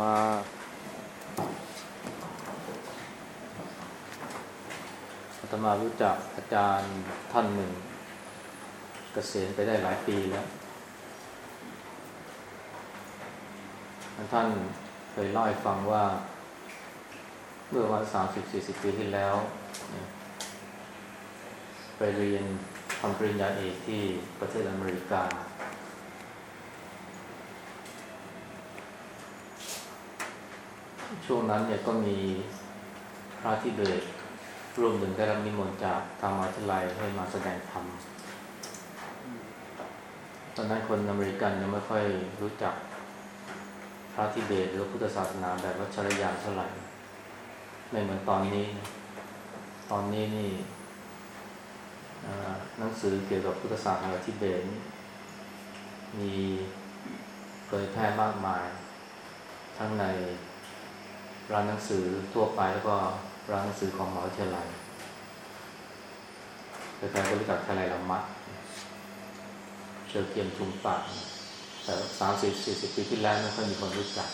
มา อาตมารู้จักอาจารย์ท่านหนึ่งเกษียณไปได้หลายปีแล้วท่านเคยเล่าให้ฟังว่า เมื่อวันสามสิบสี่สิบปีที่แล้ว ไปเรียนทำปริญญาเอกที่ประเทศอเมริกา ช่วงนั้นเนี่ยก็มีพระที่เบสร่วมหนึ่งได้รับนิมนต์จากทางมหาวิทยาลัยให้มาแสดงธรรมตอนนั้นคนอเมริกันยังไม่ค่อยรู้จักพระทิเบตหรือพุทธศาสนาแบบวัชรยานเท่าไหร่ไม่เหมือนตอนนี้ ตอนนี้นี่หนังสือเกี่ยวกับพุทธศาสนาทิเบตมีเผยแพร่มากมาย ทั้งใน ร้านหนังสือทั่วไปแล้วก็ร้านหนังสือของมหาวิทยาลัยใครๆก็รู้จักทะเลละมัดเชือเกียมชุมปากแต่สามสิบสี่สิบปีที่แล้วไม่ค่อยมีคนรู้จัก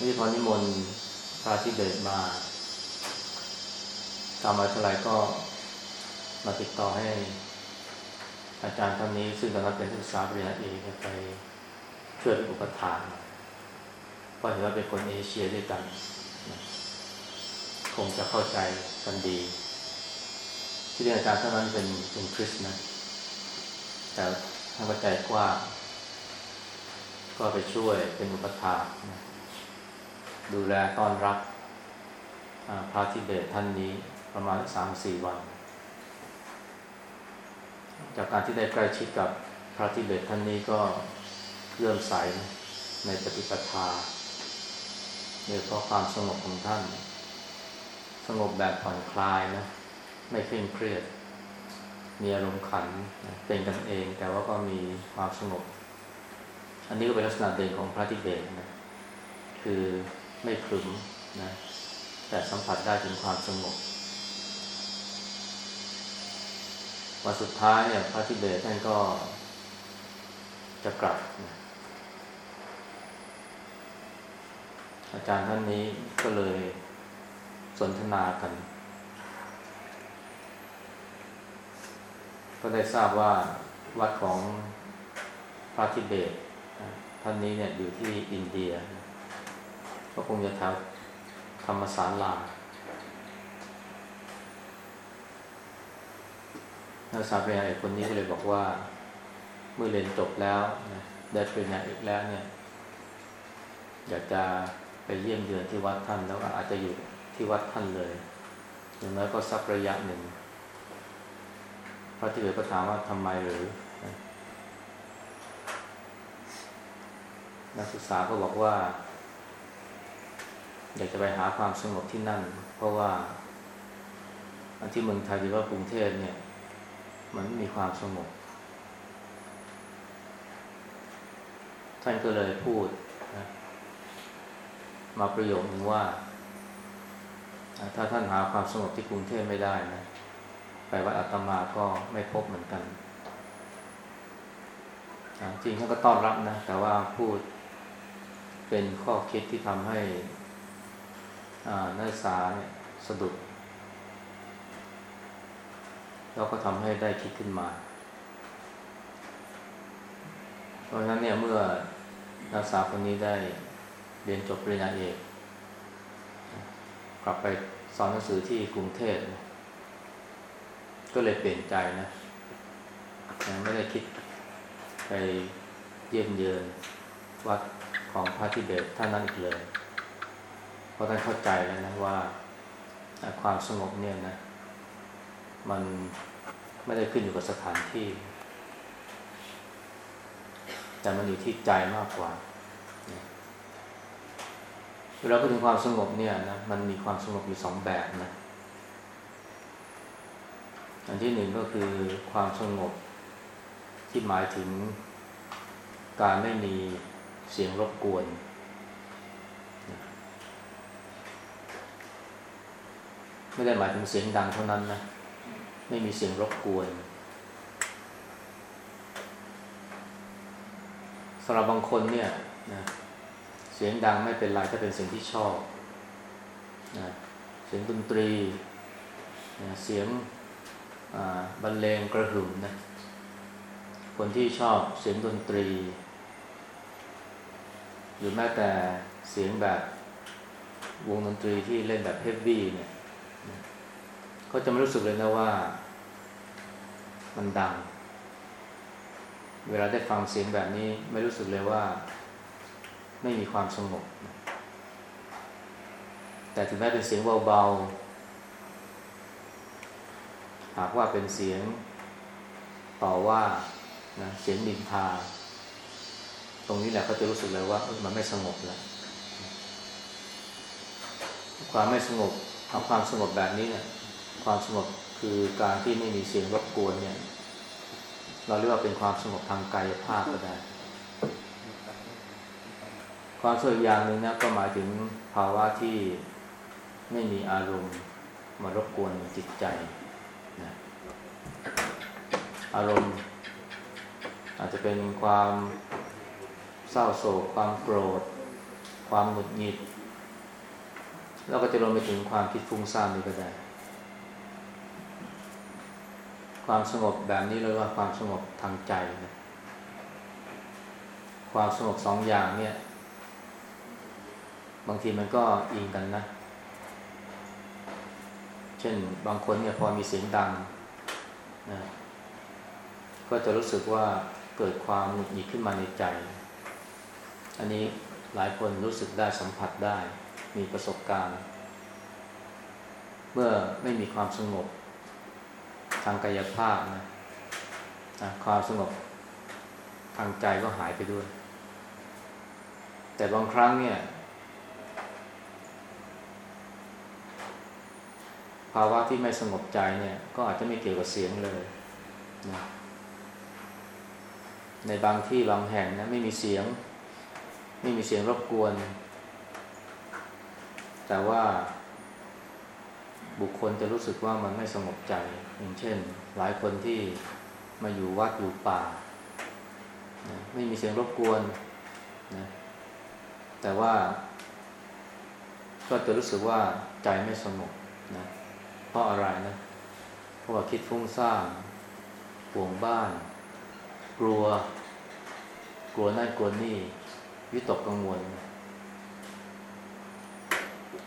นี่พอนิมนต์พระที่เบตมาตามมาวิทยาลัยก็มาติดต่อให้ อาจารย์ท่านนี้ซึ่งตอนนั้นเป็นศึกษาปริญญาเอกไปช่วยเป็นอุปถาก เพราะเห็นว่าเป็นคนเอเชียด้วยกัน คงจะเข้าใจกันดี ที่เรียนอาจารย์ท่านนั้นเป็นเป็นคริสนะ แต่ท่านก็ใจกว้างก็ไปช่วยเป็นอุปถาดูแลต้อนรับพระทิเบตท่านนี้ประมาณสามสี่วัน จากการที่ได้ใกล้ชิดกับพระทิเบตท่านนี้ก็เลื่อมใสในปฏิปทา โดยเพราะความสงบของท่าน สงบแบบผ่อนคลายนะ ไม่เคร่งเครียด มีอารมณ์ขันเป็นกันเอง แต่ว่าก็มีความสงบ อันนี้ก็เป็นลักษณะเด่นของพระทิเบตนะ คือไม่ครึ้มนะ แต่สัมผัสได้ถึงความสงบวันสุดท้ายเนี่ยพระทิเบตท่านก็จะกลับนะ อาจารย์ท่านนี้ก็เลยสนทนากัน ก็ได้ทราบว่าวัดของพระทิเบตท่านนี้เนี่ยอยู่ที่อินเดีย ก็คงจะแถวธรรมศาลานักศึกษาปริญญาเอกคนนี้ก็เลยบอกว่า เมื่อเรียนจบแล้วได้ปริญญาเอกแล้วเนี่ย อยากจะ ไปเยี่ยมเยือนที่วัดท่านแล้วอาจจะอยู่ที่วัดท่านเลย อย่างน้อยก็สักระยะหนึ่ง พระที่เหลือก็ถามว่าทำไมหรือ นักศึกษาก็บอกว่า อยากจะไปหาความสงบที่นั่น เพราะว่าอันที่เมืองไทยหรือว่ากรุงเทพเนี่ย มันไม่มีความสงบ ท่านก็เลยพูด มาประโยคนึงว่า ถ้าท่านหาความสงบที่กรุงเทพไม่ได้นะไปวัดอาตมาก็ไม่พบเหมือนกัน จริงท่านก็ต้อนรับนะ แต่ว่าพูดเป็นข้อคิดที่ทำให้นักศึกษาเนี่ยสะดุด แล้วก็ทำให้ได้คิดขึ้นมา เพราะฉะนั้นเนี่ยเมื่อนักศึกษาคนนี้ได้ เรียนจบปริญญาเอก กลับไปสอนหนังสือที่กรุงเทพก็เลยเปลี่ยนใจนะไม่ได้คิดไปเยี่ยมเยือนวัดของพระทิเบตท่านนั้นอีกเลย เพราะท่านเข้าใจแล้วนะว่าความสงบเนี่ยนะ มันไม่ได้ขึ้นอยู่กับสถานที่ แต่มันอยู่ที่ใจมากกว่า เวลาพูดถึงความสงบเนี่ยนะมันมีความสงบอยู่สองแบบนะอันที่หนึ่งก็คือความสงบที่หมายถึงการไม่มีเสียงรบกวน ไม่ได้หมายถึงเสียงดังเท่านั้นนะไม่มีเสียงรบกวนสำหรับบางคนเนี่ยนะ เสียงดังไม่เป็นไรถ้าเป็นเสียงที่ชอบนะเสียงดนตรีนะเสียงบรรเลงกระหึ่มนะคนที่ชอบเสียงดนตรี หรือแม้แต่เสียงแบบวงดนตรีที่เล่นแบบเฮฟวี่เนี่ยก็จะไม่รู้สึกเลยนะว่า มันดัง เวลาได้ฟังเสียงแบบนี้ไม่รู้สึกเลยว่า ไม่มีความสงบ แต่ถึงแม้เป็นเสียงเบาๆ หากว่าเป็นเสียงต่อว่านะเสียงดินทา ตรงนี้แหละก็จะรู้สึกเลยว่ามันไม่สงบแล้วความไม่สงบเอาความสงบแบบนี้เนี่ย ความสงบคือการที่ไม่มีเสียงรบกวนเนี่ย เราเรียกว่าเป็นความสงบทางกายภาพก็ได้ ความสงบอย่างหนึ่งนะก็หมายถึงภาวะที่ไม่มีอารมณ์มารบกวนจิตใจนะอารมณ์ อาจจะเป็นความเศร้าโศก ความโกรธ ความหงุดหงิด แล้วก็จะรวมไปถึงความคิดฟุ้งซ่านนี่ก็ได้ ความสงบแบบนี้เลยว่าความสงบทางใจนะความสงบสองอย่างเนี่ย บางทีมันก็อิงกันนะ เช่นบางคนเนี่ยพอมีเสียงดังนะก็จะรู้สึกว่าเกิดความหงุดหงิดขึ้นมาในใจ อันนี้หลายคนรู้สึกได้สัมผัสได้ มีประสบการณ์ เมื่อไม่มีความสงบทางกายภาพนะนะความสงบทางใจก็หายไปด้วย แต่บางครั้งเนี่ย ภาวะที่ไม่สงบใจเนี่ย ก็อาจจะไม่เกี่ยวกับเสียงเลยนะในบางที่บางแห่งนะไม่มีเสียง ไม่มีเสียงรบกวน แต่ว่า บุคคลจะรู้สึกว่ามันไม่สงบใจ อย่างเช่น หลายคนที่มาอยู่วัดอยู่ป่านะไม่มีเสียงรบกวนนะแต่ว่า ก็จะรู้สึกว่าใจไม่สงบนะ เพราะอะไรนะเพราะว่าคิดฟุ้งซ่านห่วงบ้าน กลัว กลัวนั่นกลัวนี่ วิตกกังวล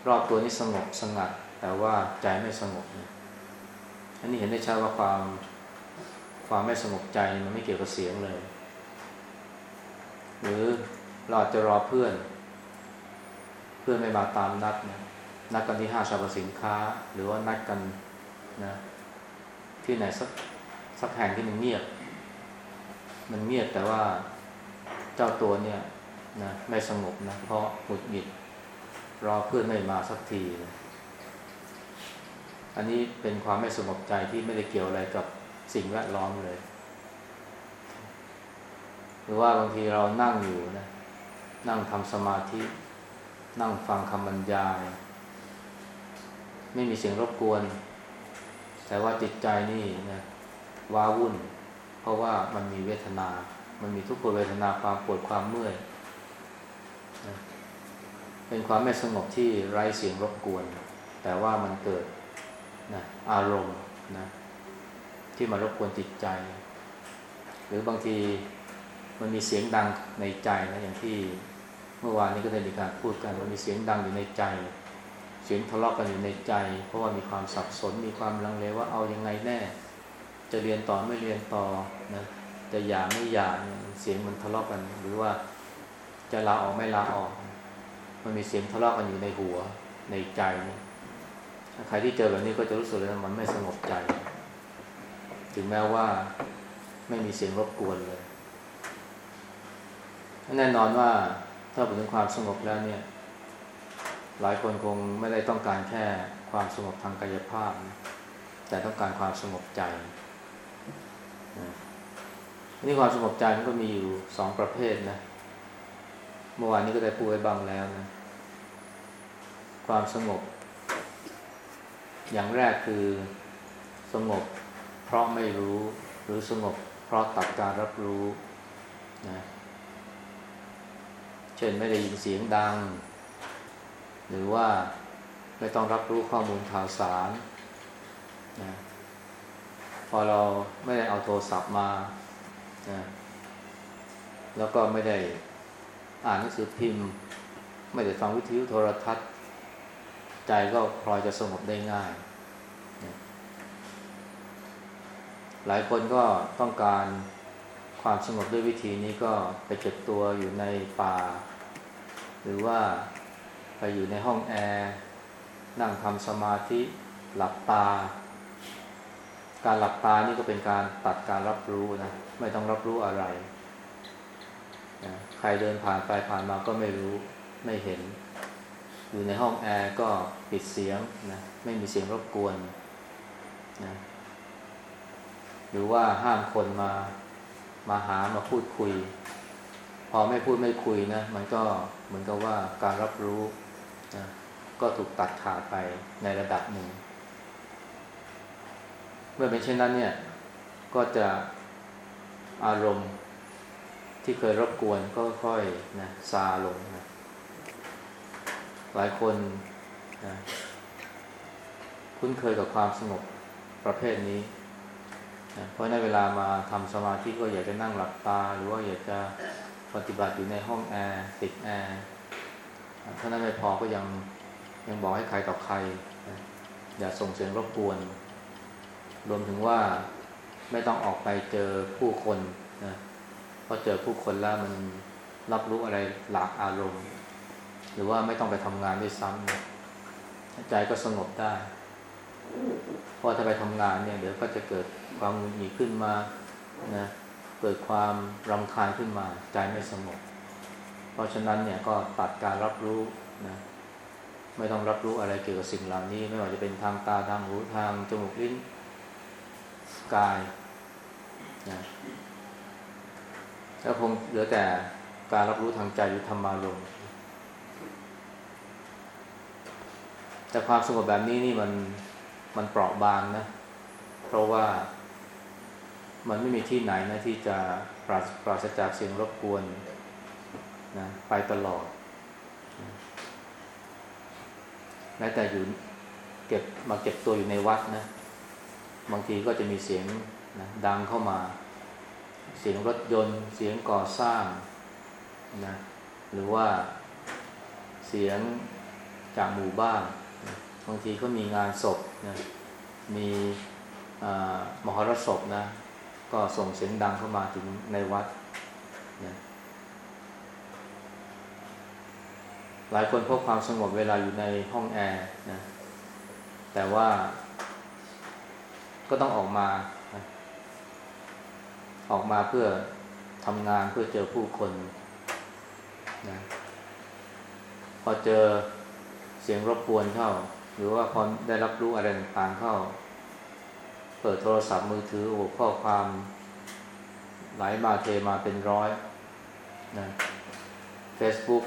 รอบตัวนี้สงบสงัด แต่ว่าใจไม่สงบนะอันนี้เห็นได้ชัดว่าความความไม่สงบใจมันไม่เกี่ยวกับเสียงเลย หรือเราจะรอเพื่อน เพื่อนไม่มาตามนัดนะ นัดกันที่ห้างสรรพสินค้า หรือว่านัดกันนะที่ไหนสักสักแห่งที่มันเงียบ มันเงียบแต่ว่าเจ้าตัวเนี่ยนะไม่สงบนะเพราะหงุดหงิดรอเพื่อนไม่มาสักทีนะอันนี้เป็นความไม่สงบใจที่ไม่ได้เกี่ยวอะไรกับสิ่งแวดล้อมเลย หรือว่าบางทีเรานั่งอยู่นะ นั่งทำสมาธิ นั่งฟังคำบรรยาย ไม่มีเสียงรบกวน แต่ว่าจิตใจนี่นะว้าวุ่น เพราะว่ามันมีเวทนา มันมีทุกขเวทนาความปวดความเมื่อยนะเป็นความไม่สงบที่ไร้เสียงรบกวน แต่ว่ามันเกิดนะอารมณ์นะที่มารบกวนจิตใจ หรือบางทีมันมีเสียงดังในใจนะอย่างที่เมื่อวานนี้ก็ได้มีการพูดกันว่ามีเสียงดังอยู่ในใจ สียงทะเลาะกันอยู่ในใจ เพราะว่ามีความสับสนมีความลังเลว่าเอายังไงแน่ จะเรียนต่อไม่เรียนต่อนะจะหย่าไม่หย่าเสียงมันทะเลาะกัน หรือว่าจะลาออกไม่ลาออก มันมีเสียงทะเลาะกันอยู่ในหัวในใจใครที่เจอแบบนี้ก็จะรู้สึกเลยว่ามันไม่สงบใจ ถึงแม้ว่าไม่มีเสียงรบกวนเลยแน่นอนว่าถ้าพูดถึงความสงบแล้วเนี่ย หลายคนคงไม่ได้ต้องการแค่ความสงบทางกายภาพแต่ต้องการความสงบใจนี่ความสงบใจมันก็มีอยู่สองประเภทนะ เมื่อวานนี้ก็ได้พูดไว้บ้างแล้วนะ ความสงบ อย่างแรกคือสงบ เพราะไม่รู้ หรือสงบ เพราะตัดการรับรู้นะ เช่นไม่ได้ยินเสียงดัง หรือว่าไม่ต้องรับรู้ข้อมูลข่าวสารนะพอเราไม่ได้เอาโทรศัพท์มานะแล้วก็ไม่ได้อ่านหนังสือพิมพ์ ไม่ได้ฟังวิทยุโทรทัศน์ ใจก็พลอยจะสงบได้ง่ายนะหลายคนก็ต้องการความสงบด้วยวิธีนี้ก็ไปเก็บตัวอยู่ในป่า หรือว่า ไปอยู่ในห้องแอร์ นั่งทำสมาธิหลับตา การหลับตานี่ก็เป็นการตัดการรับรู้นะ ไม่ต้องรับรู้อะไรนะใครเดินผ่านไปผ่านมาก็ไม่รู้ไม่เห็น อยู่ในห้องแอร์ก็ปิดเสียงนะไม่มีเสียงรบกวนนะหรือว่าห้ามคนมามาหามาพูดคุย พอไม่พูดไม่คุยนะ มันก็เหมือนกับว่าการรับรู้ นะก็ถูกตัดขาดไปในระดับหนึ่ง เมื่อเป็นเช่นนั้นเนี่ย ก็จะอารมณ์ที่เคยรบกวนก็ค่อยนะซาลงนะหลายคนนะคุ้นเคยกับความสงบประเภทนี้นะเพราะในเวลามาทำสมาธิก็อยากจะนั่งหลับตา หรือว่าอยากจะปฏิบัติอยู่ในห้องแอร์ติดแอร์ เท่านั้นไม่พอก็ยังยังบอกให้ใครต่อใคร อย่าส่งเสียงรบกวน รวมถึงว่าไม่ต้องออกไปเจอผู้คนนะเพราะเจอผู้คนแล้วมันรับรู้อะไรหลากอารมณ์ หรือว่าไม่ต้องไปทำงานด้วยซ้ำนะใจก็สงบได้ เพราะถ้าไปทำงานเนี่ย เดี๋ยวก็จะเกิดความหงุดหงิดขึ้นมานะเกิดความรำคาญขึ้นมา ใจไม่สงบ เพราะฉะนั้นเนี่ยก็ตัดการรับรู้นะไม่ต้องรับรู้อะไรเกี่ยวกับสิ่งเหล่านี้ ไม่ว่าจะเป็นทางตาทางหูทางจมูกลิ้นกายนะแล้วคงเหลือแต่การรับรู้ทางใจหรือธรรมารมแต่ความสงบแบบนี้นี่มันมันเปราะบางนะ เพราะว่ามันไม่มีที่ไหนนะที่จะปราศจากเสียงรบกวน นะไปตลอดแม้แต่อยู่เก็บมาเก็บตัวอยู่ในวัดนะบางทีก็จะมีเสียงนะดังเข้ามา เสียงรถยนต์ เสียงก่อสร้างนะหรือว่าเสียงจากหมู่บ้านบางทีก็มีงานศพนะมีมหรสพนะ ก็ส่งเสียงดังเข้ามาถึงในวัดนะ หลายคนพบความสงบเวลาอยู่ในห้องแอร์นะแต่ว่าก็ต้องออกมา ออกมาเพื่อทำงานเพื่อเจอผู้คนนะพอเจอเสียงรบกวนเข้า หรือว่าพอได้รับรู้อะไรต่างๆเข้า เปิดโทรศัพท์มือถือโอ้ข้อความไหลมาเทมาเป็นร้อยนะ Facebook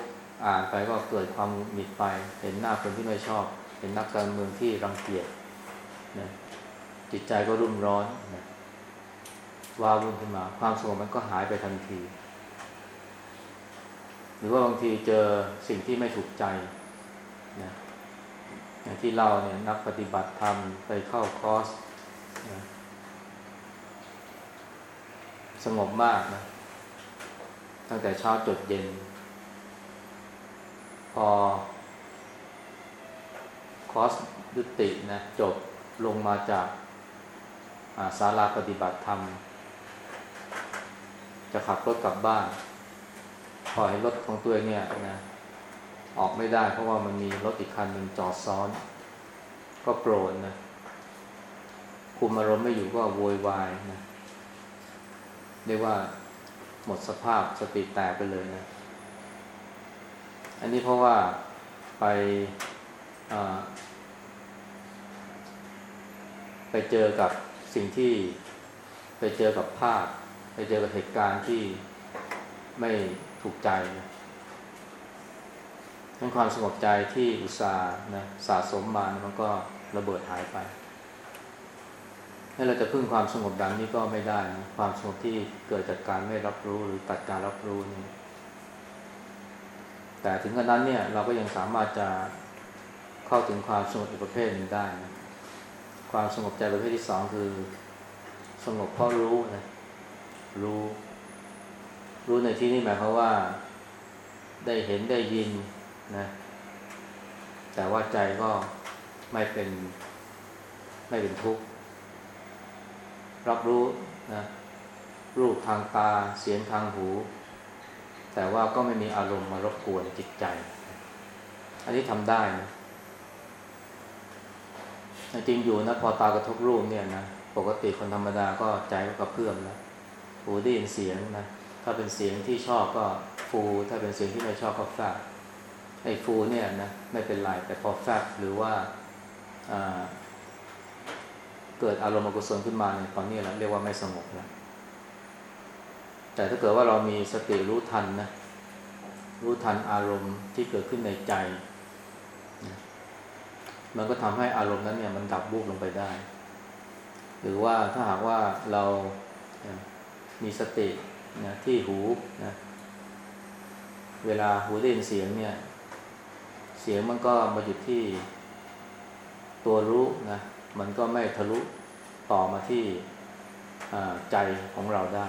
อ่านไปก็เกิดความหมิดไป เห็นหน้าคนที่ไม่ชอบ เห็นนักการเมืองที่รังเกียจนะจิตใจก็รุ่มร้อนนะวาวุ่นขึ้นมา ความสงบมันก็หายไปทันที หรือว่าบางทีเจอสิ่งที่ไม่ถูกใจนะอย่างที่เราเนี่ยนักปฏิบัติธรรมไปเข้าคอร์สนะสงบมากนะตั้งแต่เช้าจดเย็น พอ คอสยุตินะจบลงมาจากศาลาปฏิบัติธรรม จะขับรถกลับบ้าน พอเห็นรถของตัวเองเนี่ยนะออกไม่ได้เพราะว่ามันมีรถอีกคันหนึ่งจอดซ้อน ก็โกรธนะ คุมอารมณ์ไม่อยู่ก็โวยวายนะเรียกว่าหมดสภาพสติแตกไปเลยนะ อันนี้เพราะว่าไปไปเจอกับสิ่งที่ไปเจอกับภาพ ไปเจอกับเหตุการณ์ที่ไม่ถูกใจนะทั้งความสงบใจที่อุตส่าห์นะสะสมมานะมันก็ระเบิดหายไปให้เราจะพึ่งความสงบดังนี้ก็ไม่ได้นะความสงบที่เกิดจากการไม่รับรู้หรือตัดการรับรู้นี่ แต่ถึงขนาดนั้นเนี่ยเราก็ยังสามารถจะเข้าถึงความสงบอีกประเภทหนึ่งได้นะความสงบใจประเภทที่สองคือ สงบเพราะรู้นะรู้ รู้ในที่นี้หมายความว่าได้เห็นได้ยินนะแต่ว่าใจก็ไม่เป็นไม่เป็นทุกข์รับรู้นะรูปทางตาเสียงทางหู แต่ว่าก็ไม่มีอารมณ์มารบกวนจิตใจ อันนี้ทำได้นะจริงอยู่นะพอตากระทบรูปเนี่ยนะปกติคนธรรมดาก็ใจก็กระเพื่อมนะหูได้ยินเสียงนะถ้าเป็นเสียงที่ชอบก็ฟู ถ้าเป็นเสียงที่ไม่ชอบก็แฟบไอ้ฟูเนี่ยนะไม่เป็นไรแต่พอแฟบหรือว่าเกิดอารมณ์อกุศลขึ้นมาเนี่ยตอนนี้แหละเรียกว่าไม่สงบแล้ว แต่ถ้าเกิดว่าเรามีสติรู้ทันนะรู้ทันอารมณ์ที่เกิดขึ้นในใจ มันก็ทำให้อารมณ์นั้นเนี่ยมันดับบุบลงไปได้ หรือว่าถ้าหากว่าเรามีสตินะที่หูนะเวลาหูได้ยินเสียงเนี่ย เสียงมันก็มาหยุดที่ตัวรู้นะมันก็ไม่ทะลุต่อมาที่ใจของเราได้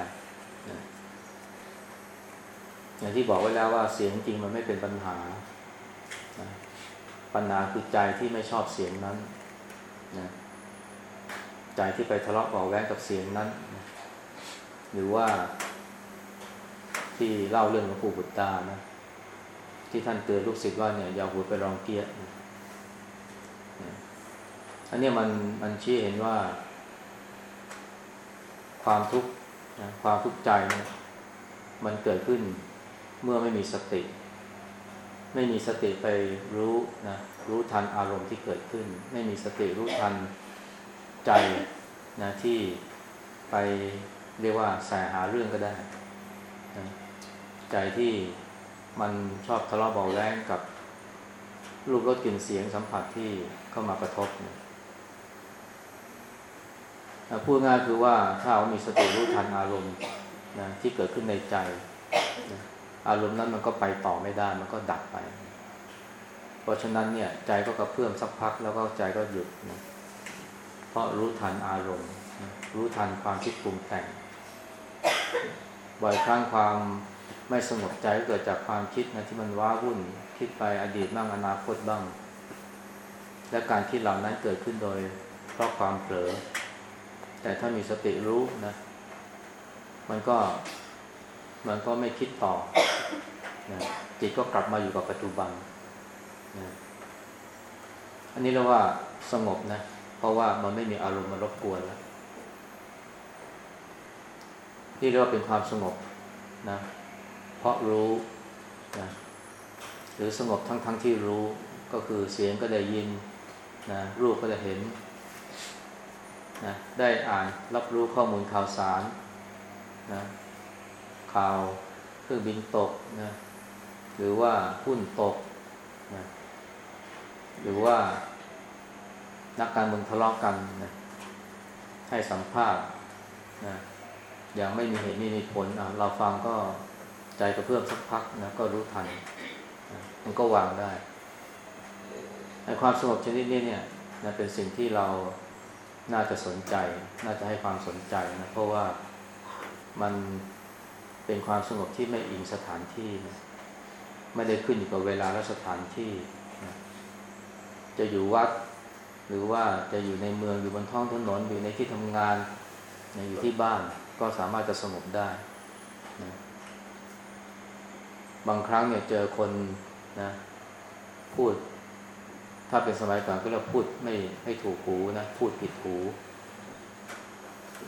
อย่างที่บอกไว้แล้วว่าเสียงจริงมันไม่เป็นปัญหา ปัญหาคือใจที่ไม่ชอบเสียงนั้นนะใจที่ไปทะเลาะเบาแว้งกับเสียงนั้นนะหรือว่าที่เล่าเรื่องหลวงปู่บุตรานะที่ท่านเตือนลูกศิษย์ว่าเนี่ยอย่าหูไปรองเกียรอันนี้มันมันชี้เห็นว่า ความทุกข์ความทุกข์ใจมันเกิดขึ้น เมื่อไม่มีสติ ไม่มีสติไปรู้นะรู้ทันอารมณ์ที่เกิดขึ้น ไม่มีสติรู้ทันใจนะที่ไปเรียกว่าแสหาเรื่องก็ได้นะใจที่มันชอบทะเลาะเบาแรงกับรูปรสกลิ่นเสียงสัมผัสที่เข้ามากระทบนะพูดง่ายคือว่าถ้าเรามีสติรู้ทันอารมณ์นะที่เกิดขึ้นในใจนะ อารมณ์นั้นมันก็ไปต่อไม่ได้ มันก็ดับไป เพราะฉะนั้นเนี่ย ใจก็กระเพื่อมสักพักแล้วก็ใจก็หยุดนะเพราะรู้ทันอารมณ์ รู้ทันความคิดปรุงแต่ง บ่อยครั้งความไม่สงบใจเกิดจากความคิดนะที่มันว้าวุ่น คิดไปอดีตบ้างอนาคตบ้าง และการคิดเหล่านั้นเกิดขึ้นโดย เพราะความเผลอ แต่ถ้ามีสติรู้นะ มันก็มันก็ไม่คิดต่อ นะจิตก็กลับมาอยู่กับปัจจุบันนะอันนี้เรียกว่าสงบนะ เพราะว่ามันไม่มีอารมณ์มารบกวนแล้วนี่เรียกว่าเป็นความสงบนะ เพราะรู้นะหรือสงบทั้งทั้งที่รู้ก็คือเสียงก็ได้ยินนะรูปก็ได้เห็นนะได้อ่านรับรู้ข้อมูลข่าวสารนะข่าวเครื่องบินตกนะ หรือว่าหุ้นตกนะหรือว่านักการเมืองทะเลาะกกันนะให้สัมภาษณ์นะอย่างไม่มีเหตุไม่มีผลเราฟังก็ใจกระเพื่อมสักพักนะก็รู้ทันนะมันก็วางได้ในความสงบชนิดนี้เนี่ยนะเป็นสิ่งที่เราน่าจะสนใจ น่าจะให้ความสนใจนะเพราะว่ามันเป็นความสงบที่ไม่อิงสถานที่นะ ไม่ได้ขึ้นอยู่กับเวลาและสถานที่ จะอยู่วัด หรือว่าจะอยู่ในเมืองอยู่บนท้องถนนอยู่ในที่ทำงานอยู่ที่บ้านก็สามารถจะสงบได้นะบางครั้งเนี่ยเจอคนนะพูด ถ้าเป็นสมัยก่อนก็เราพูดไม่ไม่ถูกหูนะพูดผิดหู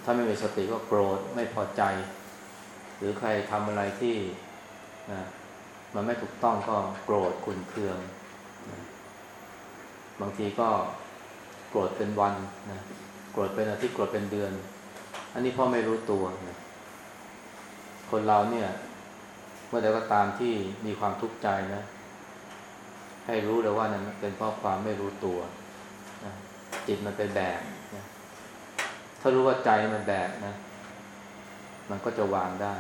ถ้าไม่มีสติก็โกรธไม่พอใจ หรือใครทำอะไรที่นะ มันไม่ถูกต้องก็โกรธขุนเคืองนะบางทีก็โกรธเป็นวันนะโกรธเป็นอาทิตย์โกรธเป็นเดือน อันนี้พ่อไม่รู้ตัวนะคนเราเนี่ย เมื่อใดก็ตามที่มีความทุกข์ใจนะ ให้รู้เลยว่านั้นเป็นเพราะความไม่รู้ตัวนะจิตมันไปแบกนะถ้ารู้ว่าใจมันแบกนะ มันก็จะวางได้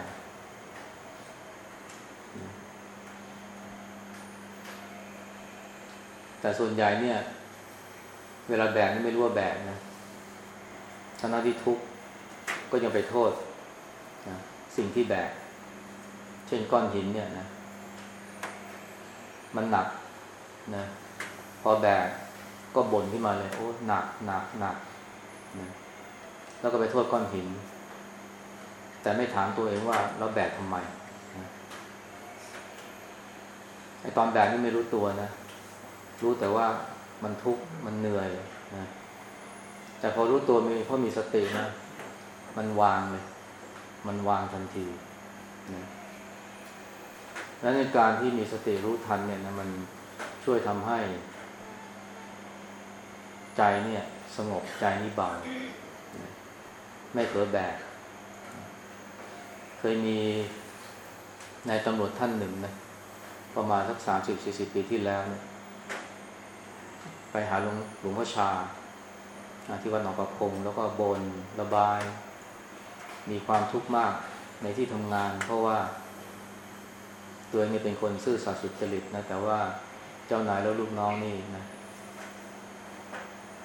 แต่ส่วนใหญ่เนี่ย เวลาแบกนี่ไม่รู้ว่าแบกนะทั้งที่ทุกข์ก็ยังไปโทษนะสิ่งที่แบก เช่นก้อนหินเนี่ยนะ มันหนักนะ พอแบกก็บ่นขึ้นมาเลย โอ้หนักหนักหนักนะแล้วก็ไปโทษก้อนหิน แต่ไม่ถามตัวเองว่าเราแบกทำไมนะไอตอนแบกนี่ไม่รู้ตัวนะ รู้แต่ว่ามันทุกข์มันเหนื่อยนะแต่พอรู้ตัวมีพราะมีสตินะ มันวางเลย มันวางทันทีนะและในการที่มีสติรู้ทันเนี่ยนะมันช่วยทำให้ ใจเนี่ย สงบใจนิบาลไม่เผลอแบก เคยมีนายตำรวจท่านหนึ่งนะประมาณสักสามสิบสี่สิบปีที่แล้วเนี่ย ไปหาหลวงหลวงพ่อชา ที่วัดหนองประพงแล้วก็บนระบาย มีความทุกข์มากในที่ทำงาน เพราะว่าตัวเองเป็นคนซื่อสัตย์สุจริตนะแต่ว่าเจ้านายแล้วลูกน้องนี่นะ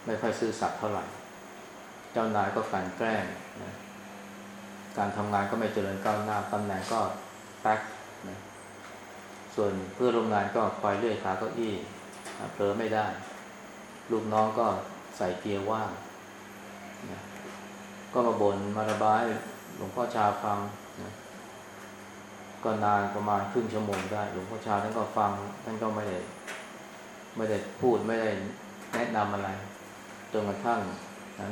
ไม่ค่อยซื่อสัตย์เท่าไหร่ เจ้านายก็ฝันแกล้งนะการทำงานก็ไม่เจริญก้าวหน้าตำแหน่งก็แป๊กนะส่วนเพื่อโรงงานก็คอยเลื่อยขาเก้าอี้เผลอไม่ได้ ลูกน้องก็ใส่เกียร์ว่างนะก็มาบน่นมาระบายหลวงพ่อชาฟังนะก็นานประมาณครึ่งชั่วโมงได้ หลวงพ่อชาท่านก็ฟัง ท่านก็ไม่ได้ไม่ได้พูดไม่ได้แนะนำอะไรจนกระทั่ง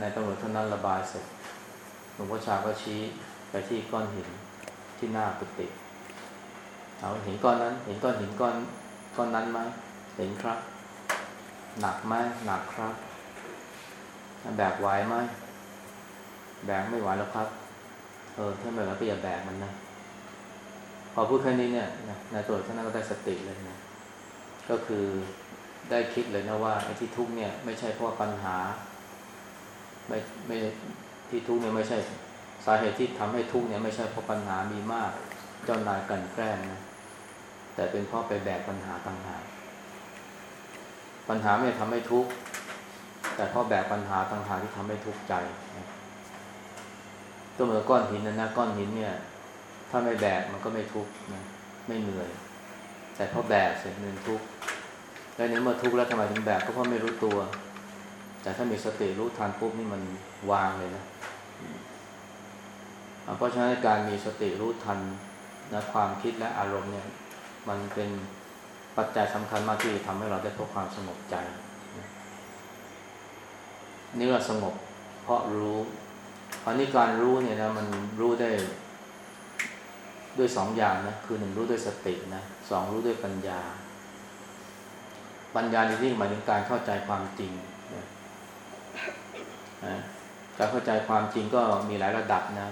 ในตำรวจท่านนั้นระบายเสร็จ หลวงพ่อชาก็ชี้ไปที่ก้อนหินที่หน้ากุฏิเอาเห็นก้อนนั้น เห็นก้อนหินก้อนก้อนนั้นไหมเห็นครับ หนักไหมหนักครับ แบกไหวไหมแบกไม่ไหวแล้วครับ เออถ้าไม่ไหวก็อย่าแบกมันนะ พอพูดแค่นี้เนี่ยนายตรวจท่านนั้นก็ได้สติเลยนะ ก็คือได้คิดเลยนะว่าไอ้ที่ทุกเนี่ย ไม่ใช่เพราะปัญหา ไม่ไม่ที่ทุกเนี่ยไม่ใช่ สาเหตุที่ทำให้ทุกเนี่ยไม่ใช่เพราะปัญหามีมาก เจ้านายกันแกล้งนะแต่เป็นเพราะไปแบกปัญหาต่างหาก ปัญหาไม่ทำให้ทุกข์แต่เพราะแบกปัญหาต่างหากที่ทำให้ทุกข์ใจตัวเหมือนก้อนหินนะนะก้อนหินเนี่ย ถ้าไม่แบกมันก็ไม่ทุกข์นะไม่เหนื่อย แต่พอแบกเสร็จมันทุกข์แล้วนี้เมื่อทุกข์แล้วทำไมถึงแบกก็เพราะไม่รู้ตัว แต่ถ้ามีสติรู้ทันปุ๊บนี่มันวางเลยนะเพราะฉะนั้นการมีสติรู้ทันนะความคิดและอารมณ์เนี่ย มันเป็น ปัจจัยสำคัญมากที่ทำให้เราได้พบความสงบใจนี่ว่าสงบเพราะรู้อันนี้การรู้เนี่ยนะมันรู้ได้ ด้วยสองอย่างนะคือหนึ่งรู้ด้วยสตินะสองรู้ด้วยปัญญา ปัญญาในที่หมายถึงการเข้าใจความจริงนะการเข้าใจความจริงก็มีหลายระดับนะ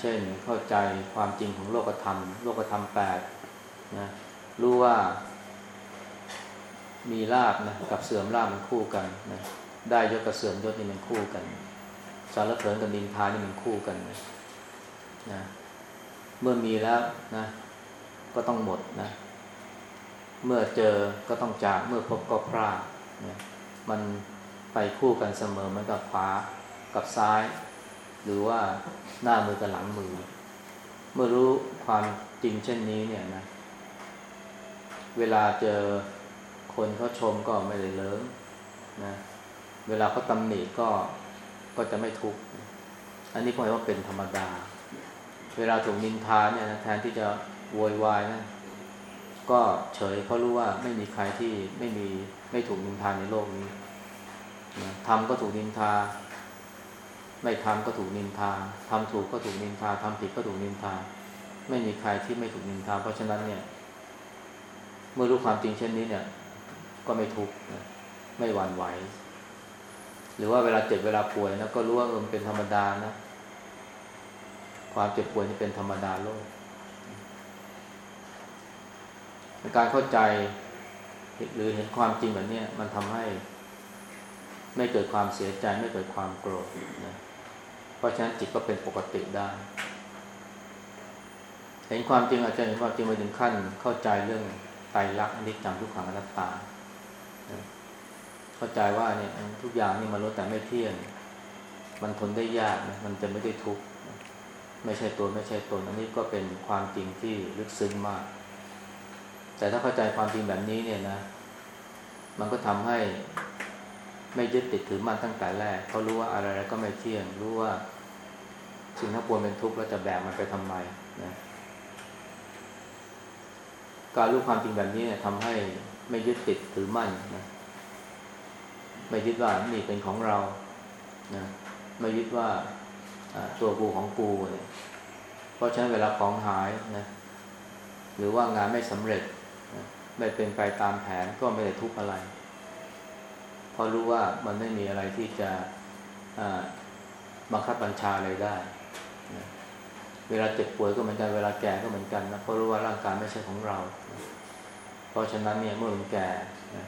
เช่นเข้าใจความจริงของโลกธรรม โลกธรรมแปดนะ รู้ว่ามีลาบนะกับเสื่อมลาบมันคู่กันนะได้ยศกับเสื่อมยศนี่มันคู่กัน สารเสริญกับดินทานี่มันคู่กันนะนะเมื่อมีแล้วนะ ก็ต้องหมดนะ เมื่อเจอก็ต้องจากเมื่อพบก็พลาดนะมันไปคู่กันเสมอมือนกับขวากับซ้าย หรือว่าหน้ามือกับหลังมือ เมื่อรู้ความจริงเช่นนี้เนี่ยนะเวลาเจอคนเขาชมก็ไม่ได้เลิงนะ เวลาเขาตำหนิก็ก็จะไม่ทุกข์ อันนี้ก็หมายว่าเป็นธรรมดา เวลาถูกนินทาเนี่ยนะแทนที่จะโวยวายนะก็เฉยเพราะรู้ว่าไม่มีใครที่ไม่มีไม่ถูกนินทาในโลกนี้นะทำก็ถูกนินทา ไม่ทำก็ถูกนินทาทำถูกก็ถูกนินทาทำผิดก็ถูกนินทา ไม่มีใครที่ไม่ถูกนินทา เพราะฉะนั้นเนี่ย เมื่อรู้ความจริงเช่นนี้เนี่ย ก็ไม่ทุกข์ไม่หวั่นไหว หรือว่าเวลาเจ็บเวลาป่วยนะก็รู้ว่าเออเป็นธรรมดานะ ความเจ็บป่วยนี่เป็นธรรมดาโลกการเข้าใจหรือเห็นความจริงแบบนี้มันทำให้ ไม่เกิดความเสียใจไม่เกิดความโกรธนะเพราะฉะนั้นจิตก็เป็นปกติได้เห็นความจริงอาจจะเห็นความจริงไปถึงขั้นเข้าใจเรื่อง ตรลักษณ์อนิจจังทุกขังอนัตตาเข้าใจว่าเนี่ยทุกอย่างนี่มันลดแต่ไม่เที่ยง มันทนได้ยากนะมันจะไม่ได้ทุกข์ไม่ใช่ตัวไม่ใช่ตนอันนี้ก็เป็นความจริงที่ลึกซึ้งมาก แต่ถ้าเข้าใจความจริงแบบนี้เนี่ยนะ มันก็ทำให้ไม่ยึดติดถือมันตั้งแต่แรกเขารู้ว่าอะไรก็ไม่เที่ยง รู้ว่าสิ่งทั้งปวงเป็นทุกข์แล้วจะแบกมันไปทำไมนะ การรู้ความจริงแบบนี้เนี่ยทำให้ไม่ยึดติดถือมั่นนะไม่ยึดว่านี่เป็นของเรานะไม่ยึดว่าตัวกูของกูเนี่ยเพราะฉะนั้นเวลาของหายนะหรือว่างานไม่สำเร็จนะไม่เป็นไปตามแผนก็ไม่ได้ทุกข์อะไรเพราะรู้ว่ามันไม่มีอะไรที่จะบังคับบัญชาอะไรได้ เวลาเจ็บป่วยก็เหมือนกันเวลาแก่ก็เหมือนกันนะเพราะรู้ว่าร่างกายไม่ใช่ของเรา เพราะฉะนั้นเนี่ยเมื่อมันแก่นะ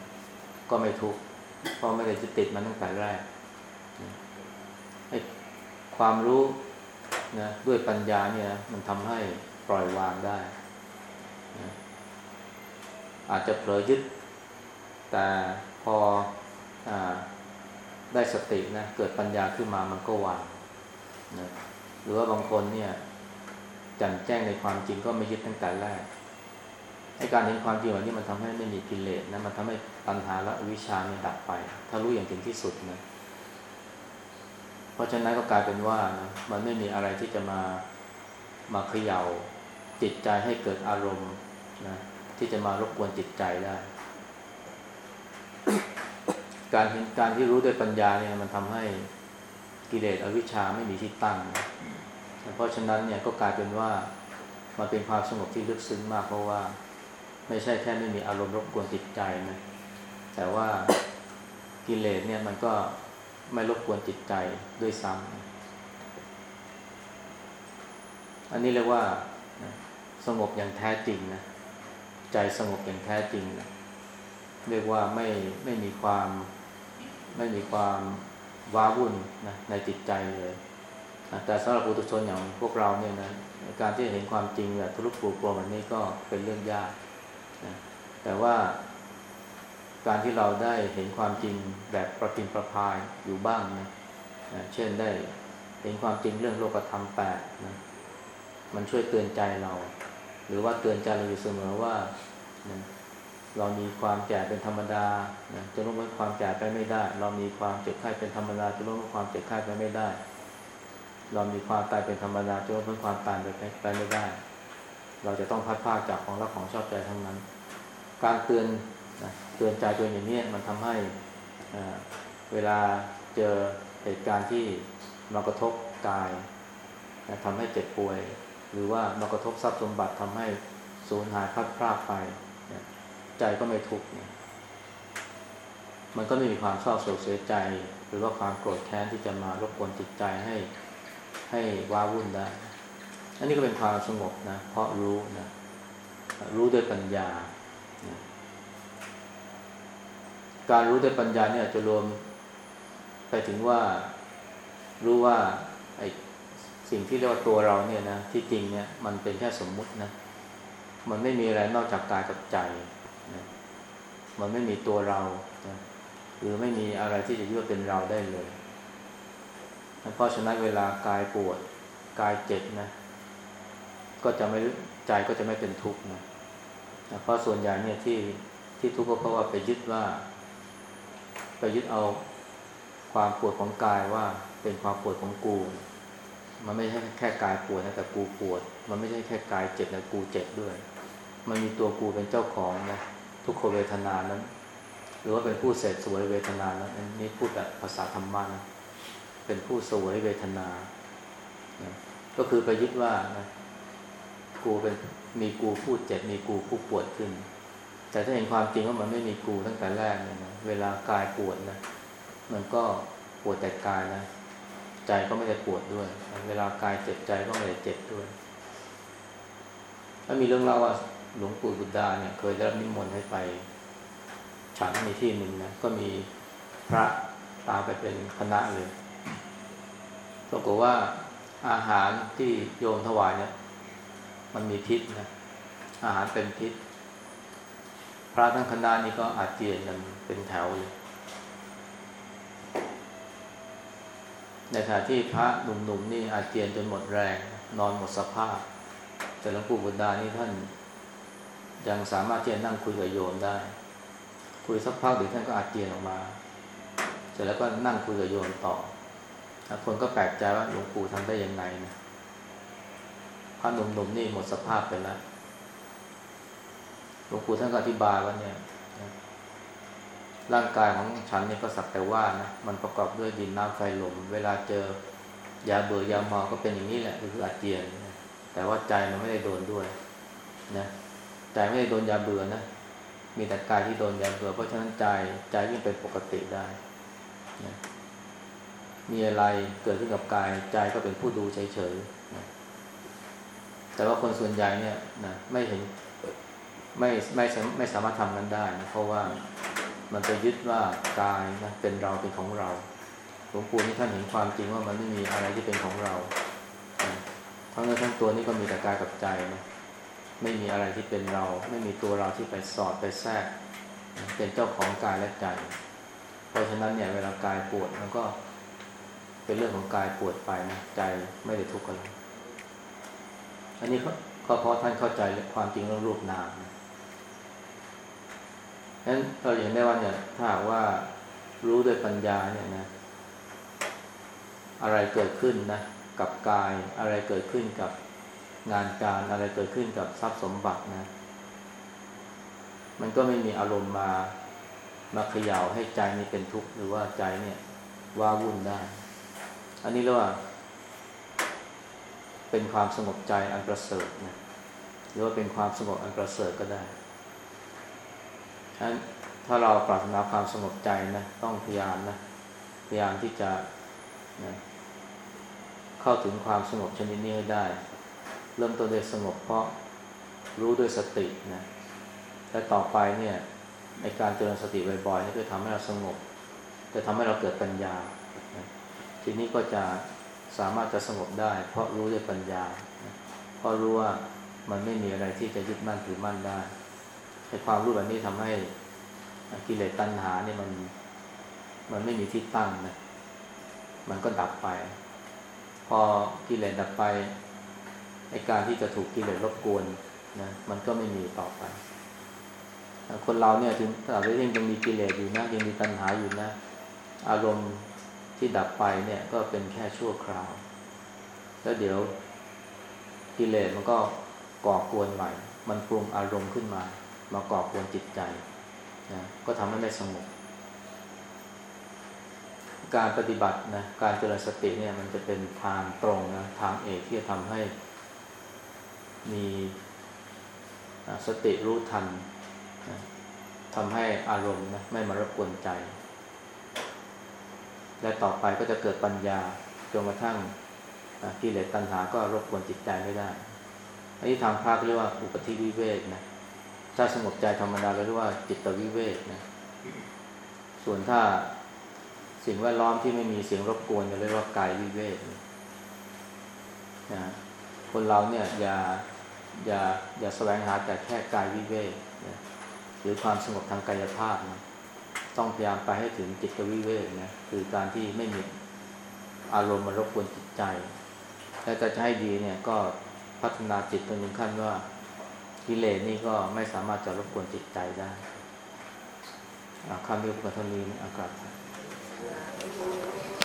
ก็ไม่ทุกข์เพราะไม่ได้จะติดมันตั้งแต่แรกความรู้นะด้วยปัญญาเนี่ยมันทำให้ปล่อยวางได้นะอาจจะเผลอยึด แต่พออได้สตินะเกิดปัญญาขึ้นมามันก็วางนะหรือว่าบางคนเนี่ย จำแจ้งในความจริงก็ไม่ยึดตั้งแต่แรกให้การเห็นความจริงแบบนี้มันทำให้ไม่มีกิเลสนะมันทำให้ปัญหาและวิชาเนี่ยดับไป ถ้ารู้อย่างถึงที่สุดนะเพราะฉะนั้นก็กลายเป็นว่านะมันไม่มีอะไรที่จะมามาเขย่าจิตใจให้เกิดอารมณ์นะที่จะมารบกวนจิตใจได้ การเห็นการที่รู้ด้วยปัญญาเนี่ยมันทำให้กิเลสอวิชชาไม่มีที่ตั้งนะ เพราะฉะนั้นเนี่ยก็กลายเป็นว่ามันเป็นความสงบที่ลึกซึ้งมากเพราะว่า ไม่ใช่แค่ไม่มีอารมณ์รบกวนจิตใจนะแต่ว่ากิเลสเนี่ยมันก็ไม่รบกวนจิตใจด้วยซ้ำอันนี้เรียกว่าสงบอย่างแท้จริงนะใจสงบอย่างแท้จริงนะเรียกว่าไม่ไม่มีความไม่มีความว้าวุ่นนะในจิตใจเลย แต่สำหรับปุถุชนอย่างพวกเราเนี่ยนะการที่เห็นความจริงแบบทุลุปูปลวมันนี้ก็เป็นเรื่องยากนะแต่ว่าการที่เราได้เห็นความจริงแบบประปินประพายอยู่บ้างนะนะเช่นได้เห็นความจริงเรื่องโลกธรรมแปดนะมันช่วยเตือนใจเรา หรือว่าเตือนใจเราอยู่เสมอว่านะเรามีความแก่เป็นธรรมดานะจะลดความแก่ไปไม่ได้ เรามีความเจ็บไข้เป็นธรรมดาจะลดความเจ็บไข้ไปไม่ได้ เรามีความตายเป็นธรรมดาจะลดความตายไปไปไม่ได้ เราจะต้องพัดพาจากของรักของชอบใจทั้งนั้น การเตือนนะเตือนใจตัวอย่างนี้มันทำให้เวลาเจอเหตุการณ์ที่มากระทบกายนะทำให้เจ็บป่วย หรือว่ามากระทบทรัพย์สมบัติทำให้สูญหายพัดพลาดไปนะใจก็ไม่ทุกข์มันก็ไม่มีความเศร้าโศกเสียใจ หรือว่าความโกรธแค้นที่จะมารบกวนจิตใจให้ ให้ว้าวุ่นได้ อันนี้ก็เป็นความสงบนะ เพราะรู้นะ รู้ด้วยปัญญา การรู้ด้วยปัญญาเนี่ยจะรวมไปถึงว่ารู้ว่าไอ้สิ่งที่เรียกว่าตัวเราเนี่ยนะที่จริงเนี่ยมันเป็นแค่สมมุตินะ มันไม่มีอะไรนอกจากกายกับใจนะมันไม่มีตัวเรานะหรือไม่มีอะไรที่จะยึดเป็นเราได้เลย เพราะฉะนั้นเวลากายปวดกายเจ็บนะ ก็จะไม่ใจก็จะไม่เป็นทุกข์นะเพราะส่วนใหญ่เนี่ยที่ที่ทุกข์ก็เพราะว่าไปยึดว่า ไปยึดเอาความปวดของกายว่าเป็นความปวดของกู มันไม่ใช่แค่กายปวดนะแต่กูปวด มันไม่ใช่แค่กายเจ็บนะกูเจ็บด้วย มันมีตัวกูเป็นเจ้าของนะทุกขเวทนานั้น หรือว่าเป็นผู้เสดสวยเวทนานะอันนี้พูดแบบภาษาธรรมะนะ เป็นผู้สวยเวทนานะก็คือไปยึดว่านะกูเป็นมีกูผู้เจ็บมีกูผู้ปวดขึ้น แต่ถ้าเห็นความจริงว่ามันไม่มีกูตั้งแต่แรกเนี่ยนะเวลากายปวดนะมันก็ปวดแต่กายนะใจก็ไม่ได้ปวดด้วย เวลากายเจ็บใจก็ไม่ได้เจ็บด้วยถ้ามีเรื่องเล่าว่าหลวงปู่บุตดาเนี่ย เคยได้รับนิมนต์ให้ไปฉันในที่หนึ่งนะก็มีพระตามไปเป็นคณะเลย ปรากฏว่าอาหารที่โยมถวายเนี่ย มันมีพิษนะอาหารเป็นพิษ พระทั้งคณะนี้ก็อาเจียนกันเป็นแถวเลยในขณะที่พระหนุ่มๆนี่อาเจียนจนหมดแรง นอนหมดสภาพ แต่หลวงปู่บุญดานี่ท่าน ยังสามารถที่จะนั่งคุยกับโยมได้ คุยสักพักเดี๋ยวท่านก็อาเจียนออกมา เสร็จแล้วก็นั่งคุยกับโยมต่อ คนก็แปลกใจว่าหลวงปู่ทำได้ยังไงนะพระหนุ่มๆนี่หมดสภาพไปแล้วหลวงปู่ท่านก็อธิบายว่าเนี่ยร่างกายของฉันเนี่ยก็สักแต่ว่านะมันประกอบด้วยดินน้ำไฟลม เวลาเจอยาเบื่อยาเมาก็เป็นอย่างนี้แหละคืออาเจียน แต่ว่าใจมันไม่ได้โดนด้วยนะใจไม่ได้โดนยาเบื่อนะมีแต่กายที่โดนยาเบื่อเพราะฉะนั้นใจใจยิ่งเป็นปกติได้นะ มีอะไรเกิดขึ้นกับกายใจก็เป็นผู้ดูเฉยๆนะแต่ว่าคนส่วนใหญ่เนี่ยนะไม่เห็นไม่ไม่ไม่สามารถทำนั้นได้นะเพราะว่ามันไปยึดว่ากายนะเป็นเราเป็นของเราหลวงปู่นี่ท่านเห็นความจริงว่ามันไม่มีอะไรที่เป็นของเรานะทั้งเนื้อทั้งตัวนี่ก็มีแต่กายกับใจนะไม่มีอะไรที่เป็นเรา ไม่มีตัวเราที่ไปสอดไปแทรกนะเป็นเจ้าของกายและใจ เพราะฉะนั้นเนี่ยเวลากายปวดมันก็ เป็นเรื่องของกายปวดไปนะใจไม่ได้ทุกข์อะไรอันนี้ก็เพราะท่านเข้าใจความจริงเรื่องรูปนามนะนั้นเราเห็นได้ว่าเนี่ยถ้าหากว่ารู้ด้วยปัญญาเนี่ยนะ อะไรเกิดขึ้นนะ กับกายอะไรเกิดขึ้นกับงานการอะไรเกิดขึ้นกับทรัพย์สมบัตินะ มันก็ไม่มีอารมณ์มามาเขย่าให้ใจนี้เป็นทุกข์หรือว่าใจเนี่ย ว่าวุ่นได้ อันนี้เรียกว่า เป็นความสงบใจอันประเสริฐนะหรือว่าเป็นความสงบอันประเสริฐก็ได้ฉะนั้นถ้าเราปรารถนาความสงบใจนะต้องพยายามนะพยายามที่จะนะเข้าถึงความสงบชนิดนี้ให้ได้ เริ่มต้นด้วยสงบเพราะรู้ด้วยสตินะและต่อไปเนี่ยในการเจริญสติบ่อยๆนี่ก็ทำให้เราสงบ จะทำให้เราเกิดปัญญา ทีนี้ก็จะสามารถจะสงบได้ เพราะรู้ด้วยปัญญา เพราะรู้ว่ามันไม่มีอะไรที่จะยึดมั่นถือมั่นได้ในความรู้แบบนี้ทำให้กิเลสตัณหาเนี่ยมัน มันไม่มีที่ตั้งนะมันก็ดับไป พอกิเลสดับไปในการที่จะถูกกิเลสรบกวนนะมันก็ไม่มีต่อไป คนเราเนี่ยถึงตราบใดที่ยังมีกิเลสอยู่นะยังมีตัณหาอยู่นะ อารมณ์ ที่ดับไปเนี่ยก็เป็นแค่ชั่วคราว แล้วเดี๋ยวกิเลสมันก็ก่อกวนใหม่ มันปรุงอารมณ์ขึ้นมา มาก่อกวนจิตใจนะก็ทำให้ไม่สงบ การปฏิบัตินะการเจริญสติเนี่ยมันจะเป็นทางตรงนะทางเอกที่จะทำให้มีสติรู้ทันนะทำให้อารมณ์นะไม่มารบกวนใจ และต่อไปก็จะเกิดปัญญาจนกระทั่งกิเลสตัณหาก็รบกวนจิตใจไม่ได้อันนี้ทางภาคเรียกว่าอุปธิวิเวกนะถ้าสงบใจธรรมดาเราเรียกว่าจิตวิเวกนะส่วนถ้าสิ่งแวดล้อมที่ไม่มีเสียงรบกวนจะเรียกว่ากายวิเวกนะคนเราเนี่ยอย่าอย่าอย่าแสวงหาแต่แค่กายวิเวกนะหรือความสงบทางกายภาพนะ ต้องพยายามไปให้ถึงจิตวิเวกนะคือการที่ไม่มีอารมณ์มารบกวนจิตใจ และจะให้ดีเนี่ยก็พัฒนาจิตจนถึงขั้นว่ากิเลสนี่ก็ไม่สามารถจะรบกวนจิตใจได้คำเดียวกันเท่านี้อากาศ